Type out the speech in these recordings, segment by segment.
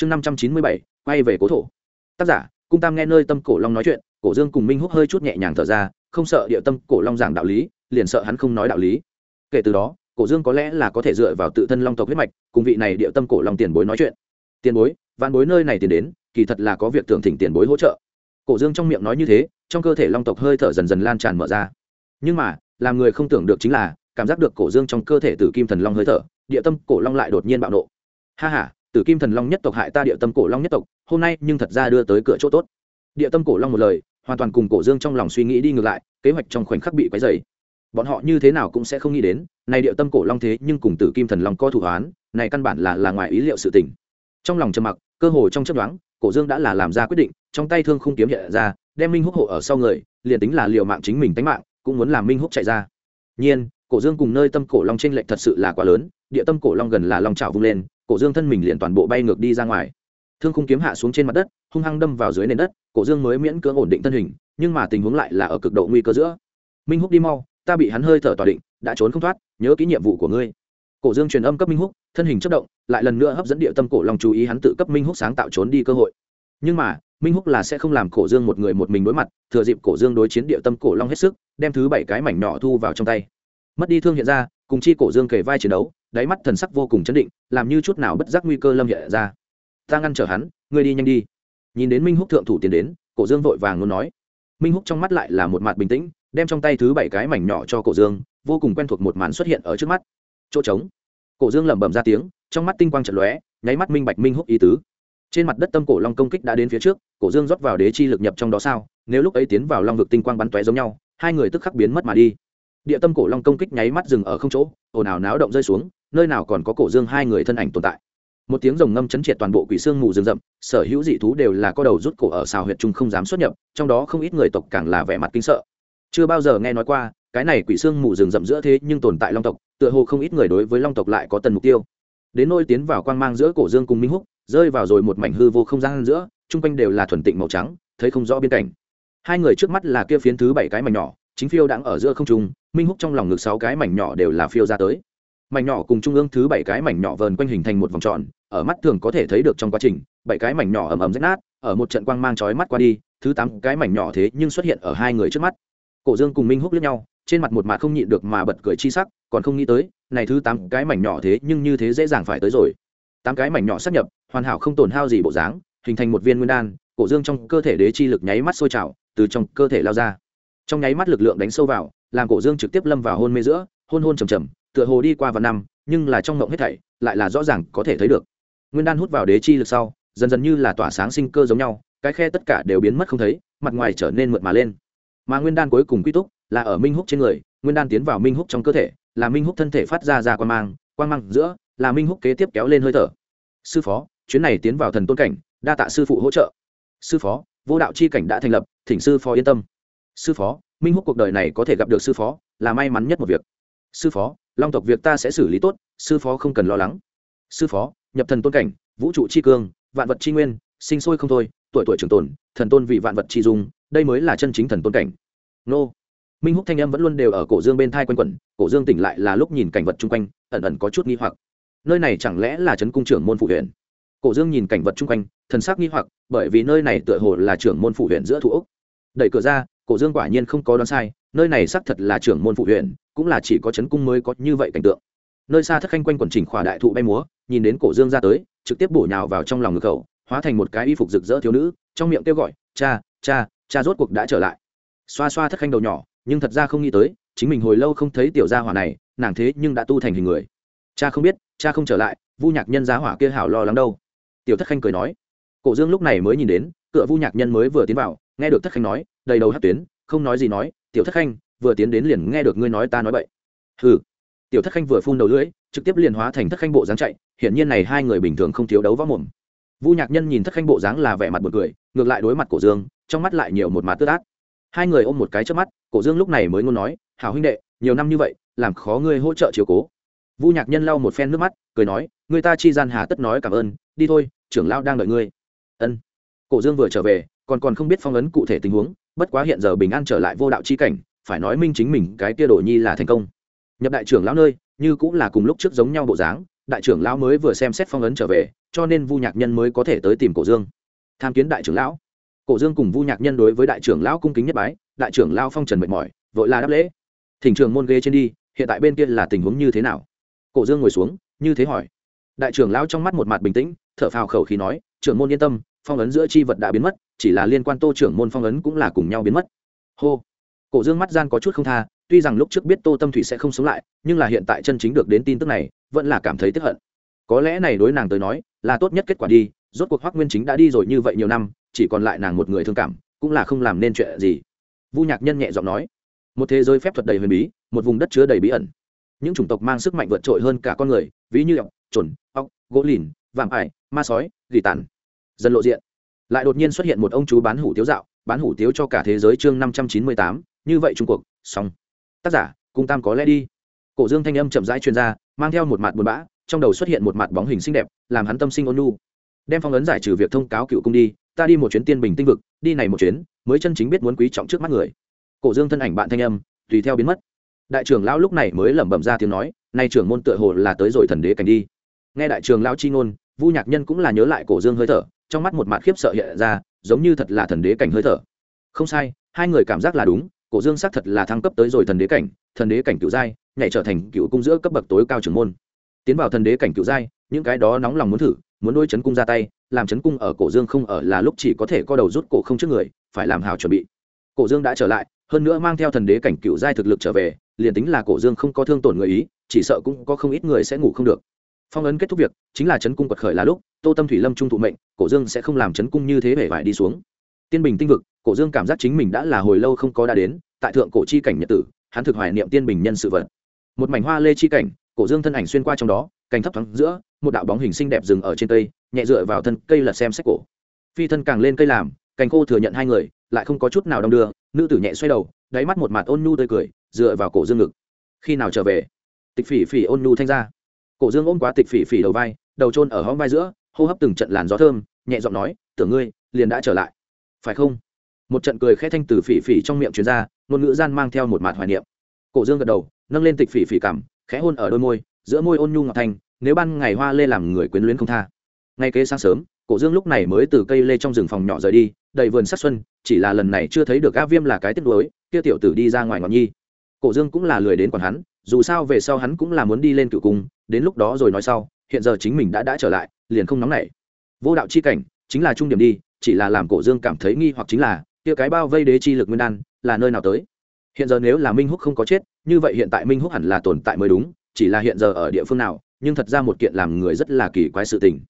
chương năm trăm chín mươi bảy, quay về cố thổ. Tác giả, cung tam nghe nơi tâm cổ long nói chuyện, cổ dương cùng minh húc hơi chút nhẹ nhàng thở ra, không sợ địa tâm cổ long giảng đạo lý, liền sợ hắn không nói đạo lý. Kể từ đó, cổ dương có lẽ là có thể dựa vào tự thân long tộc huyết mạch, cùng vị này địa tâm cổ long tiền bối nói chuyện. Tiền bối, vạn bối nơi này tiền đến, kỳ thật là có việc tưởng thỉnh tiền bối hỗ trợ. Cổ dương trong miệng nói như thế, trong cơ thể long tộc hơi thở dần dần lan tràn mở ra. Nhưng mà, làm người không tưởng được chính là, cảm giác được cổ dương trong cơ thể tử kim thần long hơi thở, địa tâm cổ long lại đột nhiên bạo nộ. Ha ha tử kim thần long nhất tộc hại ta địa tâm cổ long nhất tộc, hôm nay nhưng thật ra đưa tới cửa chỗ tốt. Địa tâm cổ long một lời, hoàn toàn cùng cổ dương trong lòng suy nghĩ đi ngược lại, kế hoạch trong khoảnh khắc bị quấy dày bọn họ như thế nào cũng sẽ không nghĩ đến, này địa tâm cổ long thế nhưng cùng tử kim thần long có thủ hoán, này căn bản là là ngoài ý liệu sự tình. Trong lòng trầm mặc, cơ hồ trong chấp đoán cổ dương đã là làm ra quyết định, trong tay thương không kiếm hiện ra, đem minh húc hộ ở sau người, liền tính là liều mạng chính mình tánh mạng, cũng muốn làm minh húc chạy ra. Nhiên, cổ dương cùng nơi tâm cổ long trên lệch thật sự là quá lớn, địa tâm cổ long gần là long trào vung lên cổ dương thân mình liền toàn bộ bay ngược đi ra ngoài. Thương khung kiếm hạ xuống trên mặt đất, hung hăng đâm vào dưới nền đất, cổ dương mới miễn cưỡng ổn định thân hình, nhưng mà tình huống lại là ở cực độ nguy cơ giữa. Minh húc đi mau, ta bị hắn hơi thở tỏa định, đã trốn không thoát, nhớ kỹ nhiệm vụ của ngươi. Cổ dương truyền âm cấp minh húc, thân hình chất động, lại lần nữa hấp dẫn địa tâm cổ long chú ý hắn tự cấp minh húc sáng tạo trốn đi cơ hội. Nhưng mà, minh húc là sẽ không làm cổ dương một người một mình đối mặt, thừa dịp cổ dương đối chiến địa tâm cổ long hết sức, đem thứ bảy cái mảnh nhỏ thu vào trong tay. Mất đi thương hiện ra cùng chi cổ dương kề vai chiến đấu, đáy mắt thần sắc vô cùng chấn định, làm như chút nào bất giác nguy cơ lâm hiện ra. Ta ngăn trở hắn, ngươi đi nhanh đi. Nhìn đến minh húc thượng thủ tiến đến, cổ dương vội vàng luôn nói. Minh húc trong mắt lại là một mặt bình tĩnh, đem trong tay thứ bảy cái mảnh nhỏ cho cổ dương, vô cùng quen thuộc một màn xuất hiện ở trước mắt. Chỗ trống. Cổ dương lẩm bẩm ra tiếng, trong mắt tinh quang trận lóe, nháy mắt minh bạch minh húc ý tứ. Trên mặt đất tâm cổ long công kích đã đến phía trước, cổ dương rót vào đế chi lực nhập trong đó sao, nếu lúc ấy tiến vào long vực tinh quang bắn tóe giống nhau, hai người tức khắc biến mất mà đi địa tâm cổ long công kích nháy mắt dừng ở không chỗ, ồn ào náo động rơi xuống, nơi nào còn có cổ dương hai người thân ảnh tồn tại. Một tiếng rồng ngâm chấn triệt toàn bộ quỷ xương mù rừng rậm, sở hữu dị thú đều là có đầu rút cổ ở xào huyệt trung không dám xuất nhập, trong đó không ít người tộc càng là vẻ mặt kinh sợ. Chưa bao giờ nghe nói qua, cái này quỷ xương mù rừng rậm giữa thế nhưng tồn tại long tộc, tựa hồ không ít người đối với long tộc lại có tần mục tiêu. Đến nôi tiến vào quang mang giữa cổ dương cùng minh húc, rơi vào rồi một mảnh hư vô không gian giữa, chung quanh đều là thuần tịnh màu trắng, thấy không rõ biên cảnh. Hai người trước mắt là kia phiến thứ bảy cái mảnh nhỏ chính phiêu đang ở giữa không trung, minh húc trong lòng ngực sáu cái mảnh nhỏ đều là phiêu ra tới. Mảnh nhỏ cùng trung ương thứ bảy cái mảnh nhỏ vờn quanh hình thành một vòng tròn, ở mắt thường có thể thấy được trong quá trình, bảy cái mảnh nhỏ ầm ầm rách nát, ở một trận quang mang chói mắt qua đi, thứ tám cái mảnh nhỏ thế nhưng xuất hiện ở hai người trước mắt. Cổ dương cùng minh húc lướt nhau, trên mặt một mặt không nhịn được mà bật cười chi sắc, còn không nghĩ tới, này thứ tám cái mảnh nhỏ thế nhưng như thế dễ dàng phải tới rồi. Tám cái mảnh nhỏ sắp nhập, hoàn hảo không tổn hao gì bộ dáng, hình thành một viên nguyên đan, cổ dương trong cơ thể đế chi lực nháy mắt sôi trào, từ trong cơ thể lao ra trong nháy mắt lực lượng đánh sâu vào, làm cổ dương trực tiếp lâm vào hôn mê giữa, hôn hôn trầm trầm, tựa hồ đi qua vài năm, nhưng là trong mộng hết thảy, lại là rõ ràng có thể thấy được. Nguyên đan hút vào đế chi lực sau, dần dần như là tỏa sáng sinh cơ giống nhau, cái khe tất cả đều biến mất không thấy, mặt ngoài trở nên mượt mà lên. Mà nguyên đan cuối cùng quy túc là ở minh húc trên người, nguyên đan tiến vào minh húc trong cơ thể, là minh húc thân thể phát ra ra quan mang quan mang giữa, là minh húc kế tiếp kéo lên hơi thở. Sư phó, chuyến này tiến vào thần tôn cảnh, đa tạ sư phụ hỗ trợ. Sư phó, vô đạo c h i cảnh đã thành lập, thỉnh sư phó yên tâm sư phó, minh húc cuộc đời này có thể gặp được sư phó, là may mắn nhất một việc. Sư phó, long tộc việc ta sẽ xử lý tốt, sư phó không cần lo lắng. Sư phó, nhập thần tôn cảnh, vũ trụ c h i cương, vạn vật c h i nguyên, sinh sôi không thôi, tuổi tuổi trường tồn, thần tôn vì vạn vật c h i dung, đây mới là chân chính thần tôn cảnh. Nô. Minh húc thanh em vẫn luôn đều ở cổ dương bên thai quanh quẩn, cổ dương tỉnh lại là lúc nhìn cảnh vật chung quanh, ẩn ẩn có chút nghi hoặc. Nơi này chẳng lẽ là trấn cung trưởng môn phụ huyện? Cổ dương nhìn cảnh vật chung quanh, thần sắc nghi hoặc, bởi vì nơi này tựa hồ là trưởng môn phụ huyện giữa thủ úc đẩy cửa ra cổ dương quả nhiên không có đoán sai, nơi này xác thật là trưởng môn phụ huyện, cũng là chỉ có chấn cung mới có như vậy cảnh tượng. Nơi xa thất khanh quanh quần chỉnh khỏa đại thụ bay múa, nhìn đến cổ dương ra tới, trực tiếp bổ nhào vào trong lòng ngực cậu hóa thành một cái y phục rực rỡ thiếu nữ, trong miệng kêu gọi, cha cha cha rốt cuộc đã trở lại. Xoa xoa thất khanh đầu nhỏ, nhưng thật ra không nghĩ tới, chính mình hồi lâu không thấy tiểu gia hỏa này, nàng thế nhưng đã tu thành hình người. Cha không biết, cha không trở lại, vu nhạc nhân giá hỏa kia hảo lo lắng đâu. Tiểu thất khanh cười nói. Cổ dương lúc này mới nhìn đến cựa vu nhạc nhân mới vừa tiến vào, nghe được thất khanh nói đầy đầu hát tuyến, không nói gì nói, tiểu thất khanh, vừa tiến đến liền nghe được ngươi nói ta nói vậy hừ. Tiểu thất khanh vừa phun đầu lưỡi, trực tiếp liền hóa thành thất khanh bộ dáng chạy, hiển nhiên này hai người bình thường không thiếu đấu võ mồm. Vu nhạc nhân nhìn thất khanh bộ dáng là vẻ mặt một cười, ngược lại đối mặt cổ dương, trong mắt lại nhiều một mặt tước ác hai người ôm một cái trước mắt, cổ dương lúc này mới ngôn nói, hảo huynh đệ, nhiều năm như vậy, làm khó ngươi hỗ trợ chiều cố. Vu nhạc nhân lau một phen nước mắt, cười nói, người ta chi gian hà tất nói cảm ơn, đi thôi, trưởng lao đang đợi ngươi. Ân. Cổ dương vừa trở về, còn còn không biết phong ấn cụ thể tình huống bất quá hiện giờ bình an trở lại vô đạo chi cảnh, phải nói minh chính mình cái kia đồ nhi là thành công. Nhập đại trưởng lão nơi, như cũng là cùng lúc trước giống nhau bộ dáng, đại trưởng lão mới vừa xem xét phong ấn trở về, cho nên vu nhạc nhân mới có thể tới tìm cổ dương. Tham kiến đại trưởng lão. Cổ dương cùng vu nhạc nhân đối với đại trưởng lão cung kính nhất bái, đại trưởng lão phong trần mệt mỏi, vội là đáp lễ. Thỉnh trường môn ghế trên đi, hiện tại bên kia là tình huống như thế nào? Cổ dương ngồi xuống, như thế hỏi. Đại trưởng lão trong mắt một mặt bình tĩnh, thở phào khẩu khí nói, trưởng môn yên tâm phong ấn giữa chi vật đã biến mất, chỉ là liên quan tô trưởng môn phong ấn cũng là cùng nhau biến mất. Hô. Cổ dương mắt gian có chút không tha, tuy rằng lúc trước biết tô tâm thủy sẽ không sống lại, nhưng là hiện tại chân chính được đến tin tức này, vẫn là cảm thấy tức hận. Có lẽ này đối nàng tới nói, là tốt nhất kết quả đi, rốt cuộc hoác nguyên chính đã đi rồi như vậy nhiều năm, chỉ còn lại nàng một người thương cảm, cũng là không làm nên chuyện gì. Vu nhạc nhân nhẹ giọng nói, một thế giới phép thuật đầy huyền bí, một vùng đất chứa đầy bí ẩn. Những chủng tộc mang sức mạnh vượt trội hơn cả con người, ví như ọc, trồn, ọc, gỗ lìn, vạm ải, ma sói gỉ tàn dần lộ diện. Lại đột nhiên xuất hiện một ông chú bán hủ tiếu dạo, bán hủ tiếu cho cả thế giới chương năm trăm chín mươi tám, như vậy trung cuộc xong. Tác giả cung tam có lẽ đi. Cổ dương thanh âm chậm rãi chuyên r a mang theo một mặt buồn bã, trong đầu xuất hiện một mặt bóng hình xinh đẹp, làm hắn tâm sinh ôn nu đem phong ấn giải trừ việc thông cáo cựu cung đi, ta đi một chuyến tiên bình tinh vực, đi này một chuyến, mới chân chính biết muốn quý trọng trước mắt người. Cổ dương thân ảnh bạn thanh âm, tùy theo biến mất. Đại trưởng lão lúc này mới lẩm bẩm ra tiếng nói, nay trưởng môn tựa hồ là tới rồi thần đế cảnh đi. Nghe đại trưởng lão chi ngôn, vu nhạc nhân cũng là nhớ lại cổ dương hơi thở trong mắt một mặt khiếp sợ hiện ra, giống như thật là thần đế cảnh hơi thở. Không sai, hai người cảm giác là đúng, cổ dương xác thật là thăng cấp tới rồi thần đế cảnh, thần đế cảnh cựu giai, nhảy trở thành cựu cung giữa cấp bậc tối cao trưởng môn. Tiến vào thần đế cảnh cựu giai, những cái đó nóng lòng muốn thử, muốn đôi chấn cung ra tay, làm chấn cung ở cổ dương không ở là lúc chỉ có thể co đầu rút cổ không trước người, phải làm hào chuẩn bị. Cổ dương đã trở lại, hơn nữa mang theo thần đế cảnh cựu giai thực lực trở về, liền tính là cổ dương không có thương tổn người ý, chỉ sợ cũng có không ít người sẽ ngủ không được. Phong ấn kết thúc việc, chính là chấn cung quật khởi là lúc tô tâm thủy lâm trung thụ mệnh, cổ dương sẽ không làm chấn cung như thế vẻ vải đi xuống. Tiên bình tinh vực, cổ dương cảm giác chính mình đã là hồi lâu không có đã đến, tại thượng cổ chi cảnh nhật tử, hắn thực hoài niệm tiên bình nhân sự vật. Một mảnh hoa lê chi cảnh, cổ dương thân ảnh xuyên qua trong đó, cành thấp thoáng giữa, một đạo bóng hình xinh đẹp dừng ở trên cây, nhẹ dựa vào thân cây lật xem sách cổ. Phi thân càng lên cây làm, cành khô thừa nhận hai người, lại không có chút nào đong đưa, nữ tử nhẹ xoay đầu, đáy mắt một mặt ôn nhu tươi cười, dựa vào cổ dương ngực. Khi nào trở về? Tịch phỉ phỉ ôn nhu thanh ra. Cổ dương ôm quá tịch phỉ phỉ đầu vai, đầu trôn ở hóm vai giữa hô hấp từng trận làn gió thơm, nhẹ giọng nói, tưởng ngươi, liền đã trở lại. Phải không? Một trận cười khẽ thanh từ phỉ phỉ trong miệng truyền ra, ngôn ngữ gian mang theo một mạt hoài niệm. Cổ dương gật đầu, nâng lên tịch phỉ phỉ cảm khẽ hôn ở đôi môi, giữa môi ôn nhu ngọc thanh, nếu ban ngày hoa lê làm người quyến luyến không tha. Ngay kế sáng sớm, cổ dương lúc này mới từ cây lê trong rừng phòng nhỏ rời đi, đầy vườn sắc xuân, chỉ là lần này chưa thấy được a viêm là cái tiếc nuối, kia tiểu tử đi ra ngoài ngọn nhi. Cổ dương cũng là lười đến còn hắn, dù sao về sau hắn cũng là muốn đi lên cựu cung, đến lúc đó rồi nói sau, hiện giờ chính mình đã đã trở lại liền không nóng nảy. Vô đạo chi cảnh, chính là trung điểm đi, chỉ là làm cổ dương cảm thấy nghi hoặc chính là, kia cái bao vây đế chi lực nguyên đan, là nơi nào tới? Hiện giờ nếu là minh húc không có chết, như vậy hiện tại minh húc hẳn là tồn tại mới đúng, chỉ là hiện giờ ở địa phương nào, nhưng thật ra một kiện làm người rất là kỳ quái sự tình.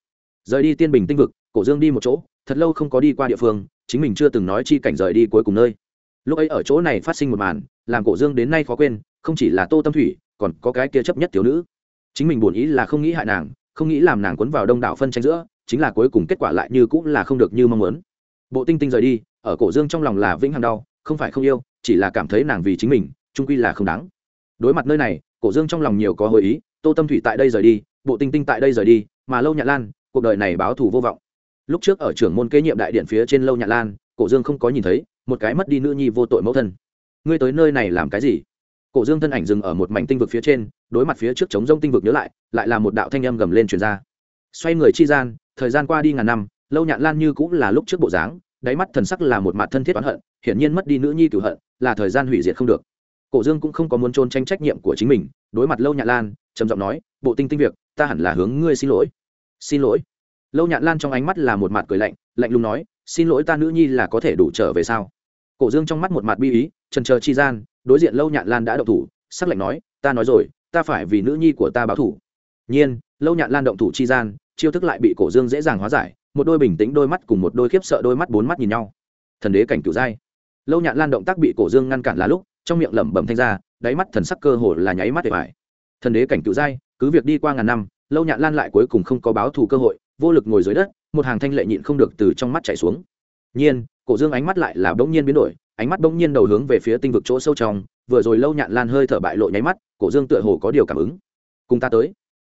Rời đi tiên bình tinh vực, cổ dương đi một chỗ, thật lâu không có đi qua địa phương, chính mình chưa từng nói chi cảnh rời đi cuối cùng nơi. Lúc ấy ở chỗ này phát sinh một màn, làm cổ dương đến nay khó quên, không chỉ là tô tâm thủy, còn có cái kia chấp nhất thiếu nữ. Chính mình buồn ý là không nghĩ hại nàng không nghĩ làm nàng quấn vào đông đảo phân tranh giữa, chính là cuối cùng kết quả lại như cũng là không được như mong muốn. Bộ tinh tinh rời đi, ở cổ dương trong lòng là vĩnh hằng đau, không phải không yêu, chỉ là cảm thấy nàng vì chính mình trung quy là không đáng. Đối mặt nơi này, cổ dương trong lòng nhiều có hồi ý, tô tâm thủy tại đây rời đi, bộ tinh tinh tại đây rời đi, mà lâu nhạn lan, cuộc đời này báo thù vô vọng. Lúc trước ở trưởng môn kế nhiệm đại điện phía trên lâu nhạn lan, cổ dương không có nhìn thấy, một cái mất đi nữ nhi vô tội mẫu thân. Ngươi tới nơi này làm cái gì? Cổ dương thân ảnh dừng ở một mảnh tinh vực phía trên, đối mặt phía trước chống rông tinh vực nhớ lại lại là một đạo thanh âm gầm lên truyền ra. Xoay người chi gian, thời gian qua đi ngàn năm, lâu nhạn lan như cũng là lúc trước bộ dáng, đáy mắt thần sắc là một mặt thân thiết oán hận, hiển nhiên mất đi nữ nhi cửu hận, là thời gian hủy diệt không được. Cổ dương cũng không có muốn trôn tranh trách nhiệm của chính mình, đối mặt lâu nhạn lan, trầm giọng nói, bộ tinh tinh việc, ta hẳn là hướng ngươi xin lỗi. Xin lỗi? Lâu nhạn lan trong ánh mắt là một mặt cười lạnh lạnh lùng nói, xin lỗi ta nữ nhi là có thể đủ trở về sao? Cổ dương trong mắt một mặt bi ý, trần chờ chi gian đối diện lâu nhạn lan đã động thủ, sắc lạnh nói, ta nói rồi, ta phải vì nữ nhi của ta báo thủ. Nhiên, lâu nhạn lan động thủ chi gian, chiêu thức lại bị cổ dương dễ dàng hóa giải, một đôi bình tĩnh đôi mắt cùng một đôi khiếp sợ đôi mắt bốn mắt nhìn nhau. Thần đế cảnh cửu giai. Lâu nhạn lan động tác bị cổ dương ngăn cản là lúc, trong miệng lẩm bẩm thanh ra, đáy mắt thần sắc cơ hồ là nháy mắt để phải thần đế cảnh cửu giai, cứ việc đi qua ngàn năm, lâu nhạn lan lại cuối cùng không có báo thù cơ hội, vô lực ngồi dưới đất, một hàng thanh lệ nhịn không được từ trong mắt chảy xuống. Nhiên, cổ dương ánh mắt lại là bỗng nhiên biến đổi ánh mắt bỗng nhiên đầu hướng về phía tinh vực chỗ sâu trong, vừa rồi lâu nhạn lan hơi thở bại lộ nháy mắt, cổ dương tựa hồ có điều cảm ứng. Cùng ta tới.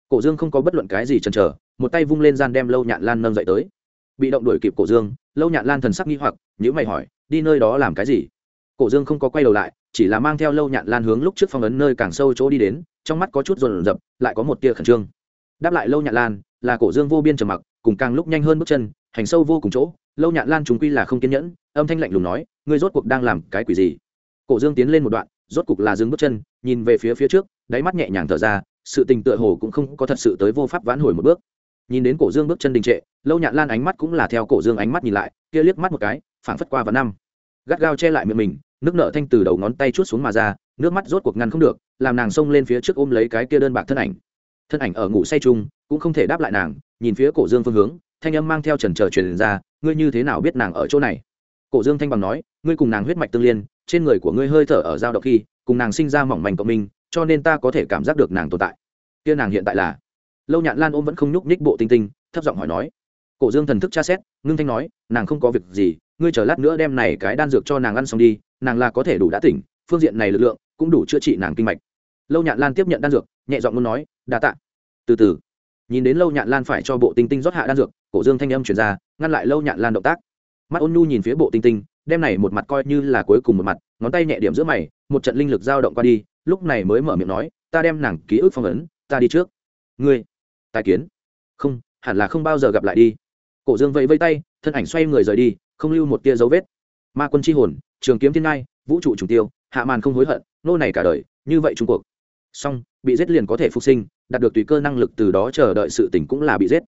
Cổ dương không có bất luận cái gì chần chờ, một tay vung lên gian đem lâu nhạn lan nâng dậy tới. Bị động đuổi kịp cổ dương, lâu nhạn lan thần sắc nghi hoặc nhữ mày hỏi, đi nơi đó làm cái gì? Cổ dương không có quay đầu lại, chỉ là mang theo lâu nhạn lan hướng lúc trước phong ấn nơi càng sâu chỗ đi đến, trong mắt có chút rồn rập, lại có một tia khẩn trương. Đáp lại lâu nhạn lan, là cổ dương vô biên trầm mặc, cùng càng lúc nhanh hơn bước chân, hành sâu vô cùng chỗ lâu nhạn lan chúng quy là không kiên nhẫn, âm thanh lạnh lùng nói, ngươi rốt cuộc đang làm cái quỷ gì? Cổ dương tiến lên một đoạn, rốt cuộc là dừng bước chân, nhìn về phía phía trước, đáy mắt nhẹ nhàng thở ra, sự tình tựa hồ cũng không có thật sự tới vô pháp vãn hồi một bước. Nhìn đến cổ dương bước chân đình trệ, lâu nhạn lan ánh mắt cũng là theo cổ dương ánh mắt nhìn lại, kia liếc mắt một cái, phảng phất qua và năm. Gắt gao che lại miệng mình, nước nợ thanh từ đầu ngón tay chút xuống mà ra, nước mắt rốt cuộc ngăn không được, làm nàng xông lên phía trước ôm lấy cái kia đơn bạc thân ảnh. Thân ảnh ở ngủ say chung, cũng không thể đáp lại nàng, nhìn phía cổ dương phương hướng, thanh âm mang theo trần trờ truyền ra ngươi như thế nào biết nàng ở chỗ này? Cổ dương thanh bằng nói, ngươi cùng nàng huyết mạch tương liên, trên người của ngươi hơi thở ở giao động khi, cùng nàng sinh ra mỏng manh cộng minh, cho nên ta có thể cảm giác được nàng tồn tại. Kia nàng hiện tại là? Lâu nhạn lan ôm vẫn không nhúc nhích bộ tinh tinh, thấp giọng hỏi nói. Cổ dương thần thức tra xét, ngưng thanh nói, nàng không có việc gì, ngươi chờ lát nữa đem này cái đan dược cho nàng ăn xong đi, nàng là có thể đủ đã tỉnh, phương diện này lực lượng cũng đủ chữa trị nàng kinh mạch. Lâu nhạn lan tiếp nhận đan dược, nhẹ giọng muốn nói, đa tạ. Từ từ nhìn đến lâu nhạn lan phải cho bộ tinh tinh rót hạ đan dược, cổ dương thanh âm chuyển ra, ngăn lại lâu nhạn lan động tác. Mắt ôn nhu nhìn phía bộ tinh tinh, đem này một mặt coi như là cuối cùng một mặt, ngón tay nhẹ điểm giữa mày, một trận linh lực dao động qua đi, lúc này mới mở miệng nói, ta đem nàng ký ức phong ấn, ta đi trước. Ngươi, tài kiến? Không, hẳn là không bao giờ gặp lại đi. Cổ dương vẫy vây tay, thân ảnh xoay người rời đi, không lưu một tia dấu vết. Ma quân c h i hồn, trường kiếm thiên ngai, vũ trụ trùng tiêu, hạ màn không hối hận, nô này cả đời, như vậy trung cuộc. Song bị giết liền có thể phục sinh đạt được tùy cơ năng lực từ đó chờ đợi sự tỉnh cũng là bị giết.